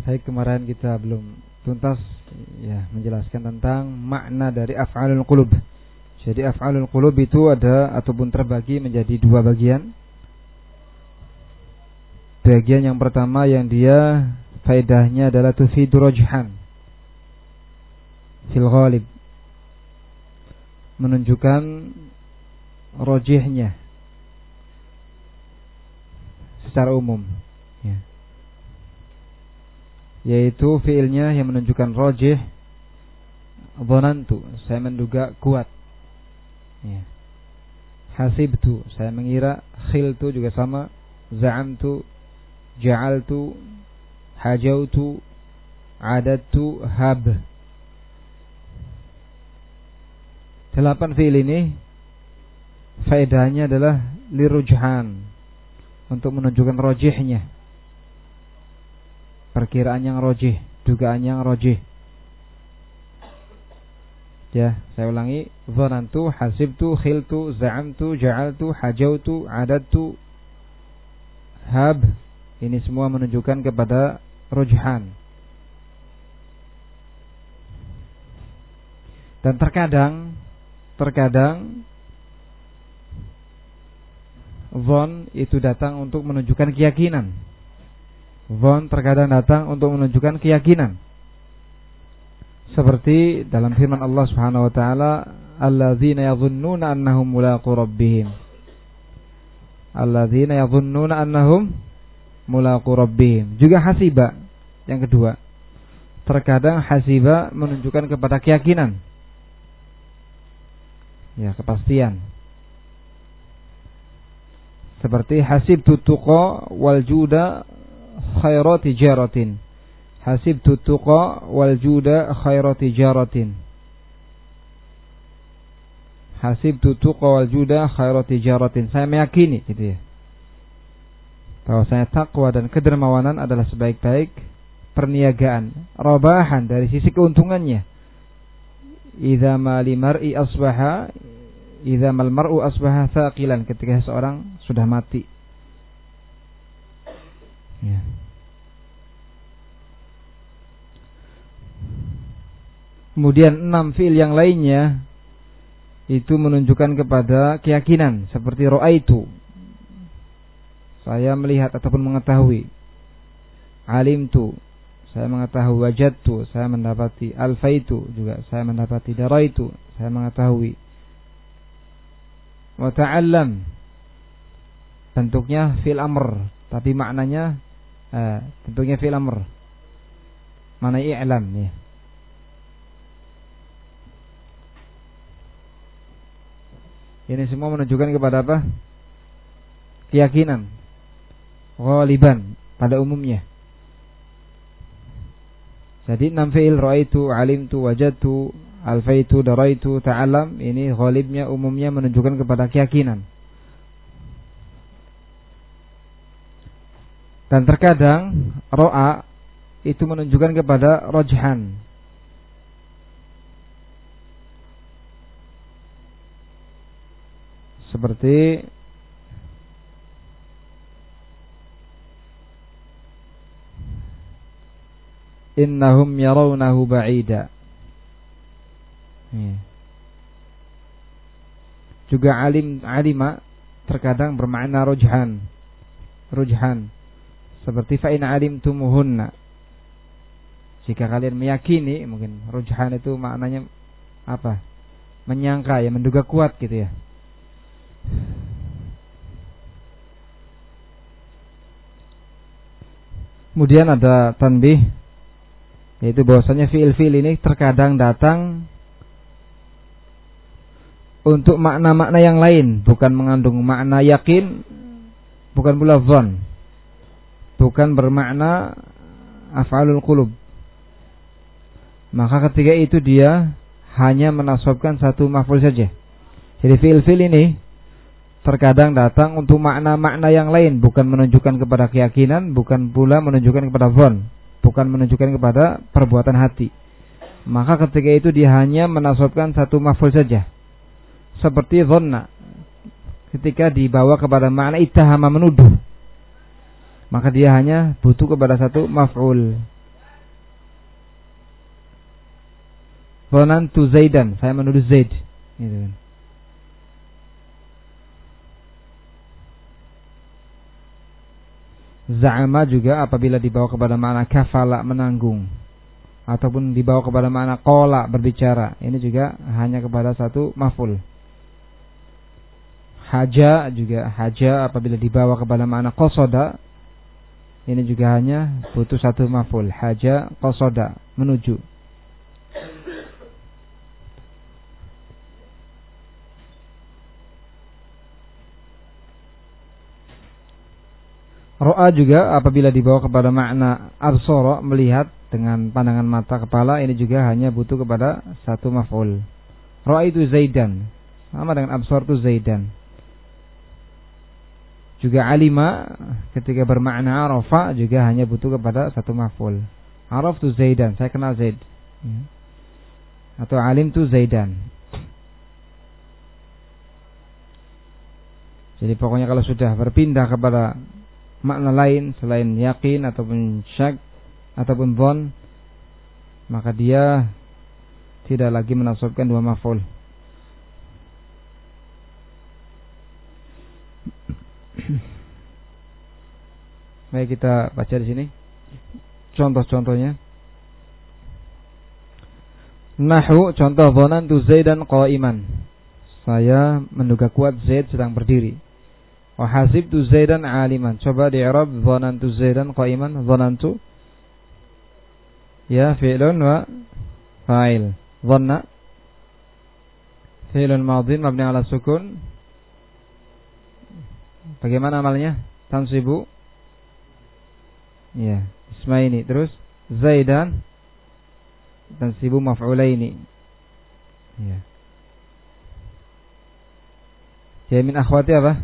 Baik kemarin kita belum tuntas ya menjelaskan tentang makna dari af'alul qulub. Jadi af'alul qulub itu ada ataupun terbagi menjadi dua bagian. Bagian yang pertama yang dia faedahnya adalah tufidu rajhan fil ghalib menunjukkan rojihnya secara umum ya. Yaitu fiilnya yang menunjukkan rojih Bonantu saya menduga kuat. Ya. hasibtu saya mengira khiltu juga sama za'amtu ja'altu hajautu adatu hab. Delapan fiil ini faedahnya adalah lirujhan untuk menunjukkan rojihnya perkiraan yang rojih dugaan yang rojih. Ya saya ulangi. Zanantu hasibtu khiltu za'amtu ja'altu hajautu adatu hab ini semua menunjukkan kepada rujhan dan terkadang terkadang Von itu datang untuk menunjukkan keyakinan. Von terkadang datang untuk menunjukkan keyakinan. Seperti dalam firman Allah Subhanahu wa taala, "Alladzina yadhunnuna annahum mulaqu rabbihim." Alladzina yadhunnuna annahum mulaqu rabbihim. Juga hasiba yang kedua. Terkadang hasiba menunjukkan kepada keyakinan. Ya, kepastian seperti hasib tutuqa wal juda khairati jaratin. Hasib tutuqa wal juda khairati jaratin. Hasib tutuqa wal juda khairati jaratin. Saya meyakini gitu ya. Bahwasanya takwa dan kedermawanan adalah sebaik-baik perniagaan, robahan dari sisi keuntungannya. Idza ma limar'i asbaha idza mal mar'u asbaha thaqilan ketika seorang sudah mati. Ya. Kemudian enam fiil yang lainnya itu menunjukkan kepada keyakinan seperti roa itu. Saya melihat ataupun mengetahui. Alim tu, saya mengetahui wajad tu, saya mendapati alfa itu juga saya mendapati darah itu, saya mengetahui wa ta'allam bentuknya fil amr tapi maknanya bentuknya fil amr. Mana i'lam ya ini semua menunjukkan kepada apa? Keyakinan. Ghaliban pada umumnya. Jadi enam fi'il ra'aitu alimtu wajadtu Alfaitu daraitu ta'alam ini ghalibnya umumnya menunjukkan kepada keyakinan. Dan terkadang ro'a itu menunjukkan kepada rojhan. Seperti innahum yarawnahu ba'ida Ya. Juga alim alima terkadang bermakna rujhan. Rujhan. Seperti fa'in alim tumuhunna. Jika kalian meyakini, mungkin rujhan itu maknanya apa? Menyangka ya, menduga kuat gitu ya. Kemudian ada tanbih yaitu bahwasanya fiil-fiil ini terkadang datang untuk makna-makna yang lain, bukan mengandung makna yakin, bukan pula zon, bukan bermakna af'alul qulub. Maka ketika itu dia hanya menasobkan satu maf'ul saja. Jadi fiil-fiil ini terkadang datang untuk makna-makna yang lain, bukan menunjukkan kepada keyakinan, bukan pula menunjukkan kepada zon, bukan menunjukkan kepada perbuatan hati. Maka ketika itu dia hanya menasobkan satu maf'ul saja seperti zonna ketika dibawa kepada makna ittahama menuduh maka dia hanya butuh kepada satu maf'ul. Fonan tu Zaidan, saya menuduh Zaid. Gitu kan. Za'ama juga apabila dibawa kepada mana kafala menanggung ataupun dibawa kepada mana kola berbicara. Ini juga hanya kepada satu maf'ul. Haja juga haja apabila dibawa kepada mana kosoda ini juga hanya butuh satu maful. Haja kosoda menuju. Ro'a juga apabila dibawa kepada makna absoro melihat dengan pandangan mata kepala ini juga hanya butuh kepada satu maf'ul. Ro'a itu Zaidan. Sama dengan absor itu Zaidan. Juga alima ketika bermakna arafa juga hanya butuh kepada satu maf'ul. Araf itu Zaidan, saya kenal Zaid. Ya. Atau alim itu Zaidan. Jadi pokoknya kalau sudah berpindah kepada makna lain selain yakin ataupun syak ataupun bon maka dia tidak lagi menasabkan dua maf'ul. Baik kita baca di sini contoh-contohnya. Nahu contoh bonan tu Zaidan qaiman. Saya menduga kuat Zaid sedang berdiri. Wa hasibtu Zaidan aliman. Coba di Arab dhanantu Zaidan qa'iman. Dhanantu ya fi'lun wa fa'il. Dhanna fi'lun madhin mabni ala sukun. Bagaimana amalnya? Tansibu Ya, ismaini. Terus Zaidan tansibu maf'ulaini. Ya. Ya min akhwati apa?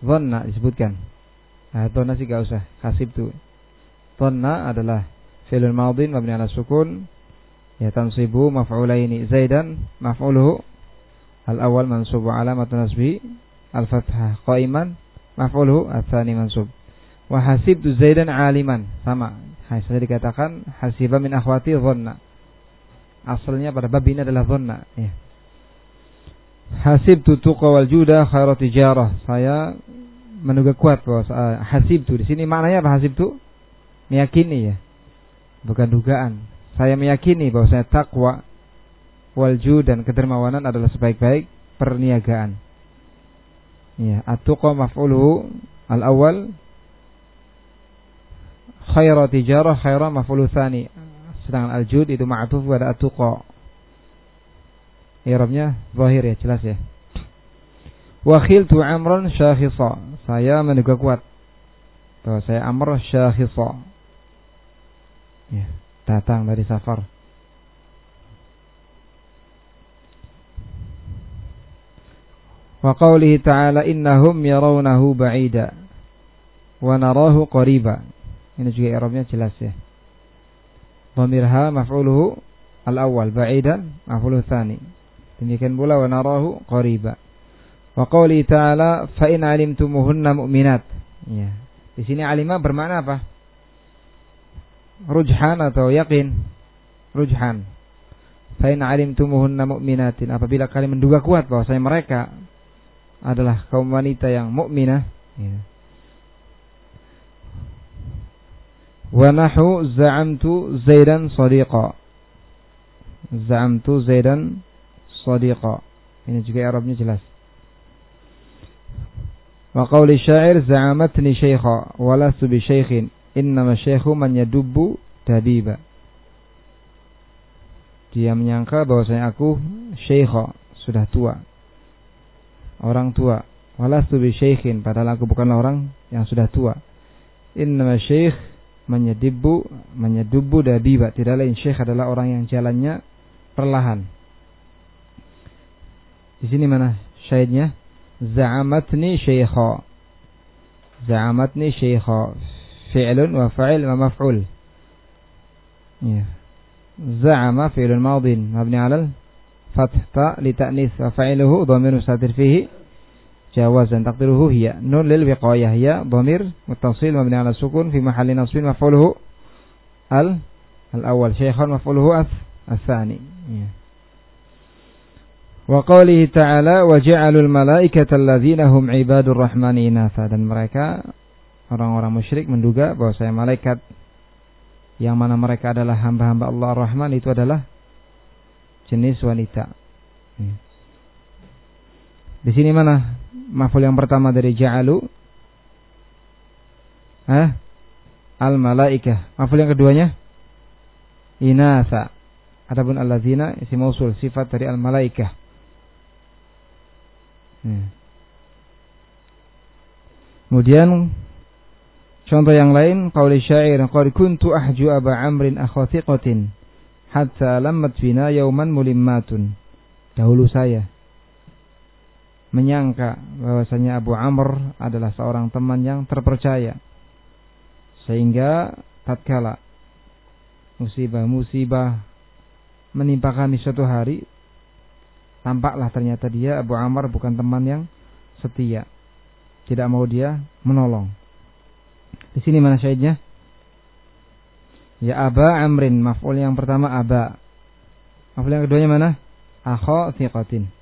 Dhanna disebutkan. Nah, dhanna sih gak usah. Hasib tu. Dhanna adalah fi'lul madin mabni ala sukun ya tansibu maf'ulaini zaidan maf'uluhu al-awwal mansub wa alamatu nasbi al-fathah qa'iman maf'uluhu al-thani mansub wa hasibtu zaidan aliman sama Hai, saya dikatakan hasiba min akhwati dhanna asalnya pada bab ini adalah dhanna ya Hasib tu tuqa wal juda khairu tijarah. Saya menduga kuat bahwa uh, hasib tu di sini maknanya apa hasib tu? Meyakini ya. Bukan dugaan. Saya meyakini bahwa saya takwa wal dan kedermawanan adalah sebaik-baik perniagaan. Ya, at-tuqa maf'uluhu al-awwal khairu tijarah khairu maf'ulu tsani. Sedangkan al-jud itu ma'tuf pada at-tuqa. Irabnya zahir ya, jelas ya. tu amran syakhisa. Saya menduga kuat bahwa saya Amr syakhisa. Ya, datang dari safar. Wa qawlihi ta'ala innahum yarawnahu ba'ida wa narahu qariba. Ini juga i'rabnya jelas ya. Dhamirha maf'uluhu al-awwal ba'idan maf'uluhu tsani. Demikian pula wa narahu qariba. Wa qawli ta'ala fa in alimtumuhunna mu'minat. Ya. Di sini alimah bermakna apa? Rujhan atau yakin? Rujhan. Fa in alimtumuhunna mu'minatin. Apabila kalian menduga kuat bahwa saya mereka adalah kaum wanita yang mukminah, ya. Wa nahu za'amtu Zaidan sadiqa. Za'amtu Zaidan sadiqa. Ini juga Arabnya jelas. Wa qawli syair za'amatni syaikha wa lastu bi syaikhin innama syaikhu man. Dia menyangka bahwasanya aku syaikha, sudah tua. Orang tua. Walastu bi syaikhin padahal aku bukanlah orang yang sudah tua. Innama syaikh menyedibbu menyedubbu dabiba. Tidak lain syekh adalah orang yang jalannya perlahan. Di sini mana syahidnya? Za'amatni syaikha. Za'amatni syaikha. Fi'lun wa fa'il wa maf'ul. Ya. Za'ama fi'lun madin mabni 'ala fath ta li ta'nis wa fa'iluhu dhamir mustatir fihi jawazan taqdiruhu hiya nun lil wiqayah hiya dhamir muttasil mabni 'ala sukun fi mahalli nasbin maf'uluhu al al awwal syaikhan maf'uluhu as-tsani. Ya. Wa qawlihi ta'ala wa ja'alul malaikata alladzina hum ibadur rahmani inatha dan mereka orang-orang musyrik menduga bahwa saya malaikat yang mana mereka adalah hamba-hamba Allah Rahman itu adalah jenis wanita. Hmm. Di sini mana maful yang pertama dari ja'alu? Hah? Al malaikah. Maful yang keduanya? Inasa. Adapun alladzina isi mausul sifat dari al malaikah. Hmm. Kemudian contoh yang lain qauli syair qad kuntu ahju aba amrin akhatiqatin hatta lammat bina yauman mulimmatun. Dahulu saya menyangka bahwasanya Abu Amr adalah seorang teman yang terpercaya. Sehingga tatkala musibah-musibah menimpa kami suatu hari, tampaklah ternyata dia Abu Amr bukan teman yang setia. Tidak mau dia menolong. Di sini mana syahidnya? Ya Aba Amrin, maf'ul yang pertama Aba. Maf'ul yang keduanya mana? Akha thiqatin.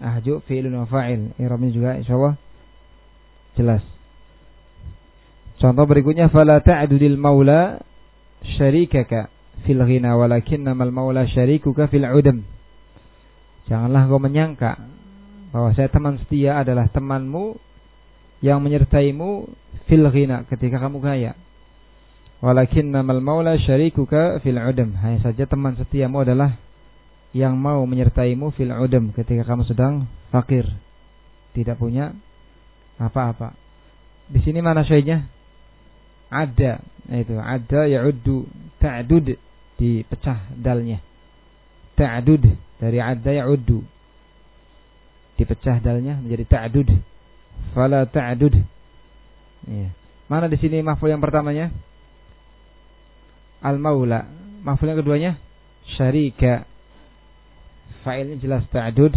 Ahju fi'lun wa fa'il. I'rabnya juga insyaallah jelas. Contoh berikutnya fala ta'dudil maula syarikaka fil ghina walakinnamal maula syarikuka fil udam. Janganlah kau menyangka bahwa saya teman setia adalah temanmu yang menyertaimu fil ghina ketika kamu kaya. Walakinnamal maula syarikuka fil udam. Hanya saja teman setiamu adalah yang mau menyertaimu fil udam ketika kamu sedang fakir, tidak punya apa-apa. Di sini mana syai'nya? Ada, itu ada ya'uddu ta'dud dipecah dalnya. Ta'dud dari ada ya'uddu. Dipecah dalnya menjadi ta'dud. Fala ta'dud. Ya. Mana di sini maf'ul yang pertamanya? Al-maula. Maf'ul yang keduanya? Syarika fa'ilnya jelas ta'dud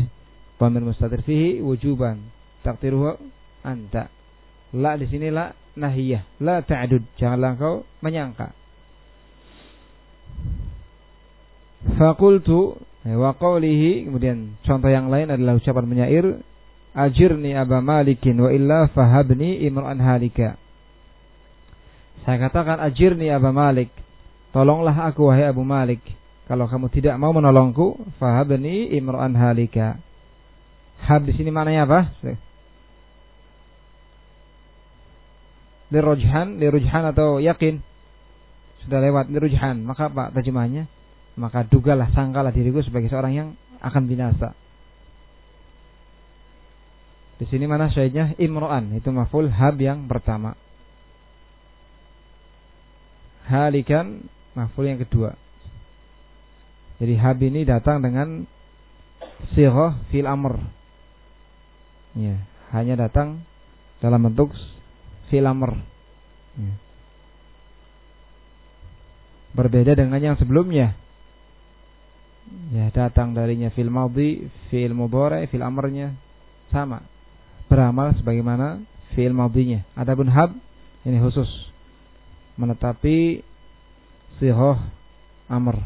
dhamir mustatir fihi wujuban. Takdiruhu anta. La di sini la nahiyah. La ta'dud janganlah kau menyangka. Fakultu wa qawlihi. Kemudian contoh yang lain adalah ucapan penyair ajirni aba malikin wa illa fahabni imran halika. Saya katakan ajirni aba malik. Tolonglah aku wahai abu malik kalau kamu tidak mau menolongku, fahabni imran halika. Hab di sini maknanya apa? Lirujhan, lirujhan atau yakin. Sudah lewat lirujhan. Maka apa terjemahnya? Maka dugalah, sangkalah diriku sebagai seorang yang akan binasa. Di sini mana syahidnya? Imro'an. Itu maful hab yang pertama. Halikan maful yang kedua. Jadi hab ini datang dengan sirah fil amr. Ya, hanya datang dalam bentuk fil amr. Ya. Berbeda dengan yang sebelumnya. Ya, datang darinya fil madhi, fil mudhari, fil amrnya sama. Beramal sebagaimana fil madhinya. Adapun hab ini khusus menetapi sihah amr.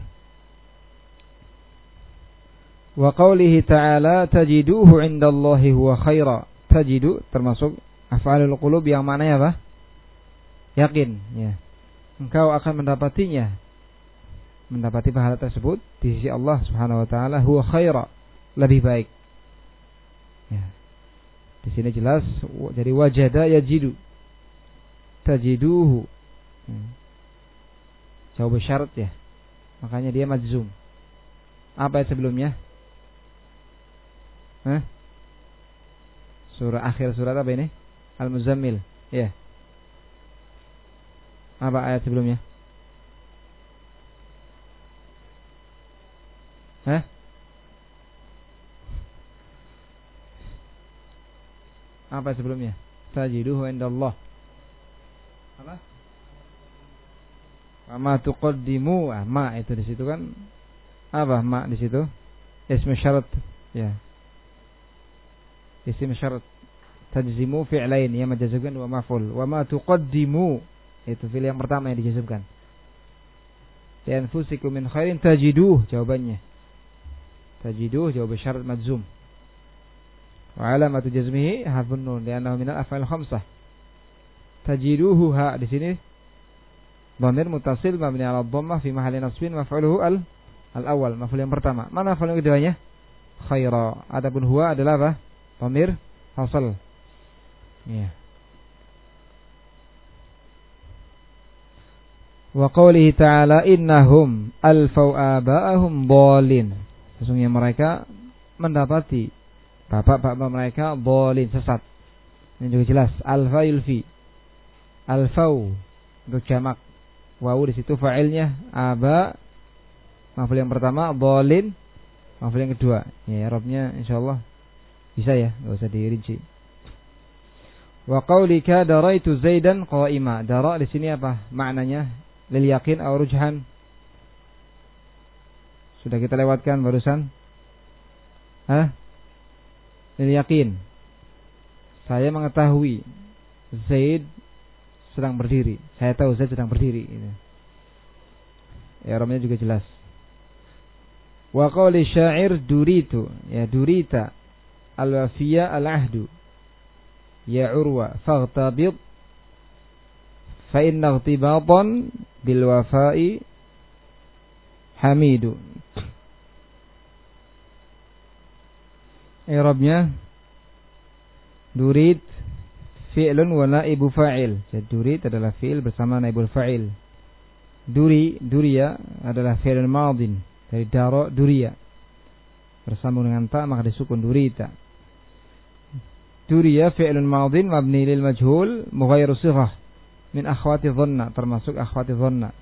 Wa qawlihi ta'ala tajiduhu indallahi huwa khaira. Tajidu termasuk af'alul qulub yang maknanya apa? Yakin, ya. Engkau akan mendapatinya. Mendapati pahala tersebut di sisi Allah Subhanahu wa taala huwa khaira, lebih baik. Ya. Di sini jelas jadi wajada yajidu. Tajiduhu. Ya. Jawab syarat ya. Makanya dia majzum. Apa yang sebelumnya? Hah? Surah akhir surat apa ini? Al-Muzammil. Ya. Apa ayat sebelumnya? Hah? Apa sebelumnya? Tajiduhu indallah. Apa? Ma tuqaddimu, ah, ma itu di situ kan apa ma di situ? Ismu syarat. Ya isim syarat tajzimu fi'lain yang menjazmkan wa maf'ul. Wa ma tuqaddimu itu fi'il yang pertama yang dijazmkan li anfusikum min khairin tajiduh jawabannya. Tajiduh jawab syarat madzum wa alamatu jazmihi harfun nun li'annahu min al-af'al khamsah. Tajiduhu ha di sini. Dhamir mutasil mabni ala dhammah fi mahalli nasbin maf'uluhu al al-awwal maf'ul yang pertama. Mana maf'ul yang keduanya? Khaira. Adapun huwa adalah apa dhamir fasal ya Wa qawlihi ta'ala innahum alfau aba'ahum bolin. Sesungguhnya mereka mendapati bapak-bapak mereka bolin sesat. Ini juga jelas alfa yulfi. Alfau untuk jamak. Wawu di situ fa'ilnya aba maful yang pertama bolin maful yang kedua. Ya, Arabnya insyaallah bisa ya, enggak usah dirinci. Wa qaulika daraitu Zaidan qa'ima. Dara di sini apa? Maknanya lil yakin atau rujhan sudah kita lewatkan barusan Hah? lil yakin saya mengetahui Zaid sedang berdiri saya tahu Zaid sedang berdiri ini ya juga jelas wa qawli syair duritu ya durita al wafiya al ahdu ya urwa faghtabid fa inna irtibatan bil wafa'i hamidu. Irabnya Durid Fi'lun wa naibu fa'il. Jadi durid adalah fi'il bersama naibul fa'il. Duri, duria adalah fi'lun madin. Dari daro, duria Bersambung dengan ta maka disukun durita Duria fi'lun madin mabni lil majhul Mughayru sirah min akhwati dhanna termasuk akhwati dhanna.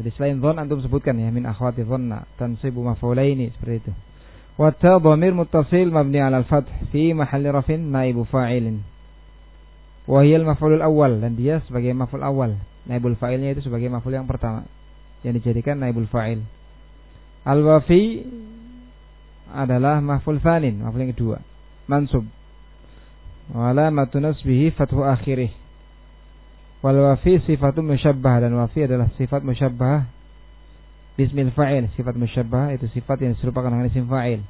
Jadi selain dhon antum sebutkan ya min akhwati dhanna tansibu maf'ulaini seperti itu. Wa ta dhamir muttasil mabni 'ala al-fath fi mahalli rafin naibu fa'ilin. Wa hiya al-maf'ul awal dan dia sebagai maf'ul awal. Naibul fa'ilnya itu sebagai maf'ul yang pertama yang dijadikan naibul fa'il. Al-wafi adalah maf'ul tsanin, maf'ul yang kedua. Mansub. Wala matunasbihi fathu akhirih Wal wafi sifatun musyabbah dan wafi adalah sifat musyabbah bismil fa'il. Sifat musyabbah itu sifat yang diserupakan dengan isim fa'il.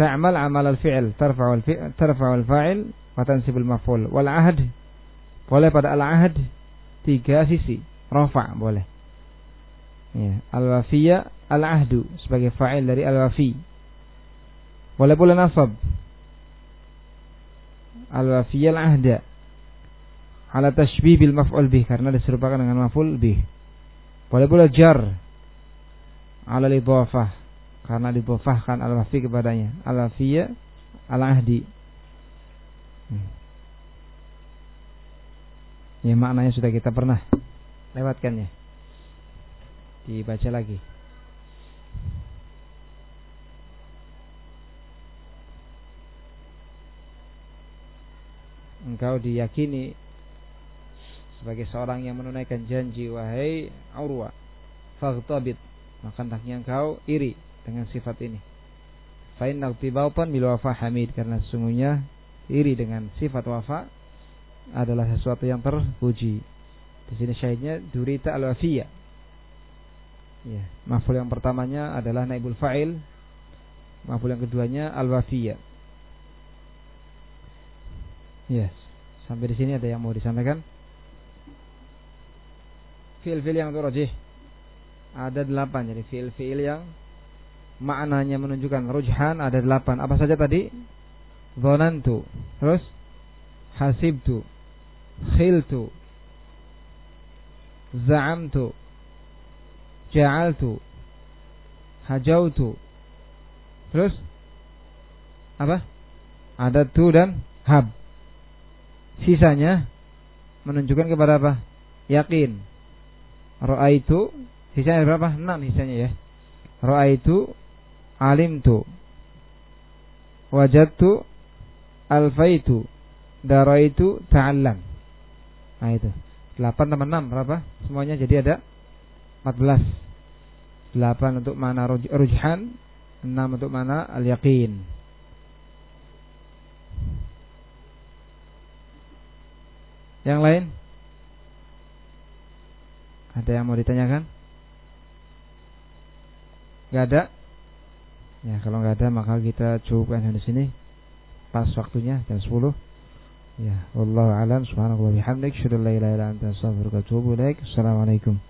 Ta'mal amal tarfa'u al-fi'il, tarfa'u al-fa'il wa tansibul maf'ul. Wal ahd boleh pada al-ahd tiga sisi. Rafa' boleh. Ya, al-wafiyya al-ahdu sebagai fa'il dari al-wafi. Boleh pula nasab. Al-wafiyya al-ahda ala tashbih bil maf'ul bih karena diserupakan dengan maf'ul bih. Boleh pula jar ala lidhafah karena didhafahkan al-wafi kepadanya. Al-wafiyya al-ahdi. Hmm. Ya maknanya sudah kita pernah lewatkan ya. Dibaca lagi. Engkau diyakini sebagai seorang yang menunaikan janji wahai Urwa faghtabit maka hendaknya engkau iri dengan sifat ini. Fa inna tibatan bil wafa hamid karena sesungguhnya iri dengan sifat wafa adalah sesuatu yang terpuji. Di sini syahidnya durita al wafiyah ya maful yang pertamanya adalah naibul fa'il maful yang keduanya al wafiyah yes sampai di sini ada yang mau disampaikan? Fiil-fiil yang rajih ada delapan jadi fiil-fiil yang maknanya menunjukkan rujhan ada delapan. Apa saja tadi? Zonantu. Terus? Hasibtu. Khiltu. Za'amtu. Ja'altu. Hajautu. Terus? Apa? Ada tu dan hab sisanya menunjukkan kepada apa yakin Ra'aitu sisanya berapa? 6 sisanya ya. Ra'aitu alimtu wajadtu alfaitu daraitu ta'allam. Nah itu. 8 tambah 6 berapa? Semuanya jadi ada 14. 8 untuk mana rujhan, 6 untuk mana al-yaqin. Yang lain? Ada yang mau ditanyakan? Gak ada? Ya, kalau nggak ada maka kita cukupkan di sini. Pas waktunya jam 10. Ya, wallahu alam subhanahu wa bihamdik, syukur la ilaha illa anta astaghfiruka wa atubu ilaik. Assalamualaikum.